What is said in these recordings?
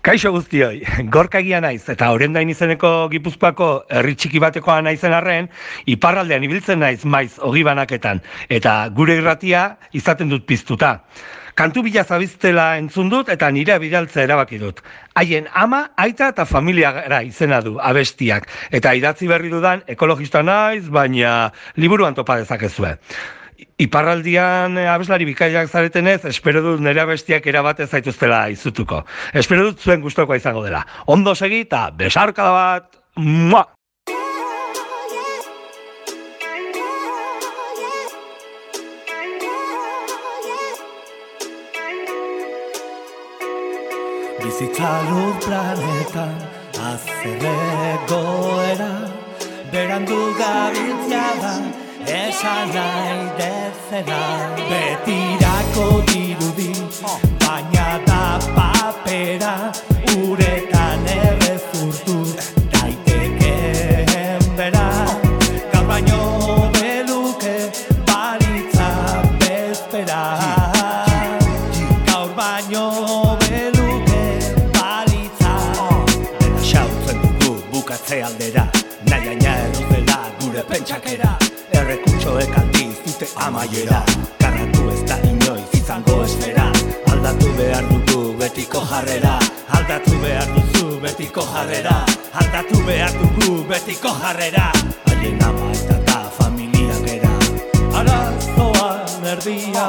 Kaixo guztioi, gorkagia naiz eta orendain izeneko gipuzkoako herri txiki batekoa naizen arren, iparraldean ibiltzen naiz maiz ogi banaketan, eta gure irratia izaten dut piztuta. Kantu bila zabiztela entzun dut eta nire bidaltza erabaki dut. Haien ama, aita eta familia gara izena du abestiak, eta idatzi berri dudan ekologista naiz, baina liburuan topa dezakezue. Iparraldian eh, abeslari bikaiak zaretenez, espero dut nire abestiak erabate zaituztela izutuko. Espero dut zuen gustokoa izango dela. Ondo segi eta besarka da bat. Mua! Bizitza lur planetan azerre goera Berandu gabiltzia da esan nahi dezena Betirako dirudi, baina da papera Uretan pentsakera Errekutxoek aldiz dute amaiera Karratu ez da inoiz izango esfera. Aldatu behar dugu betiko jarrera. Aldatu behar duzu betiko jarrera. Aldatu behar dugu betiko jarrera. Haien ama eta ta familia gera Arazoan erdian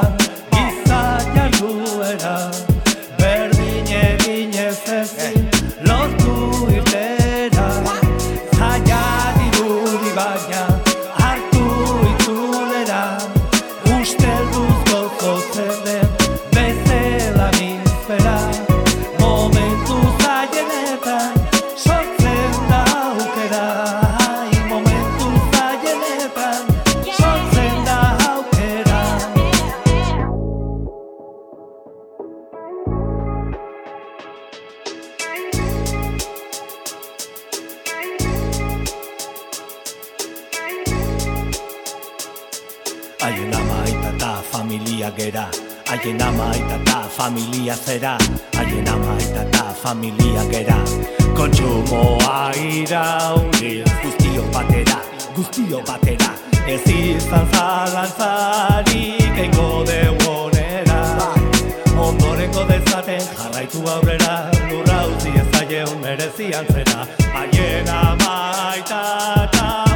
Momentu zailenetan sortzen da Momentu zailenetan sortzen da aukera. Haien ama aita familia gera Haien ama eta familia zera. Haien ama eta familia gera. Kontsumoa iraungiz guztio batera Guztio batera. Ez izan zalantzarik eingo deuonera Ondorengo dezaten jarraitu aurrera Lurra utzi ez zaien merezian zera. Haien ama eta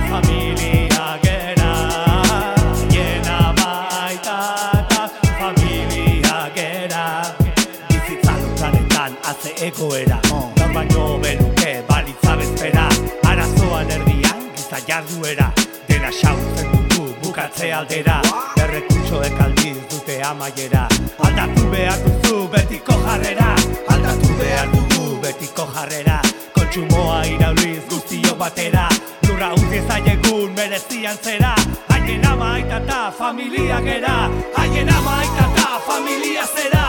lukanetan atze egoera. Gaur baino benuke balitza bezpera Arazoan erdian giza jarduera. Dena xautzen dugu bukatze aldera. Errekutxoek aldiz dute amaiera. Aldatu behar duzu betiko jarrera. Aldatu behar dugu betiko jarrera. Kontsumoa irauliz guztio batera. Lurra utzi zaiegun merezian zera. Haien ama aita eta familia gera. Haien ama aita eta familia zera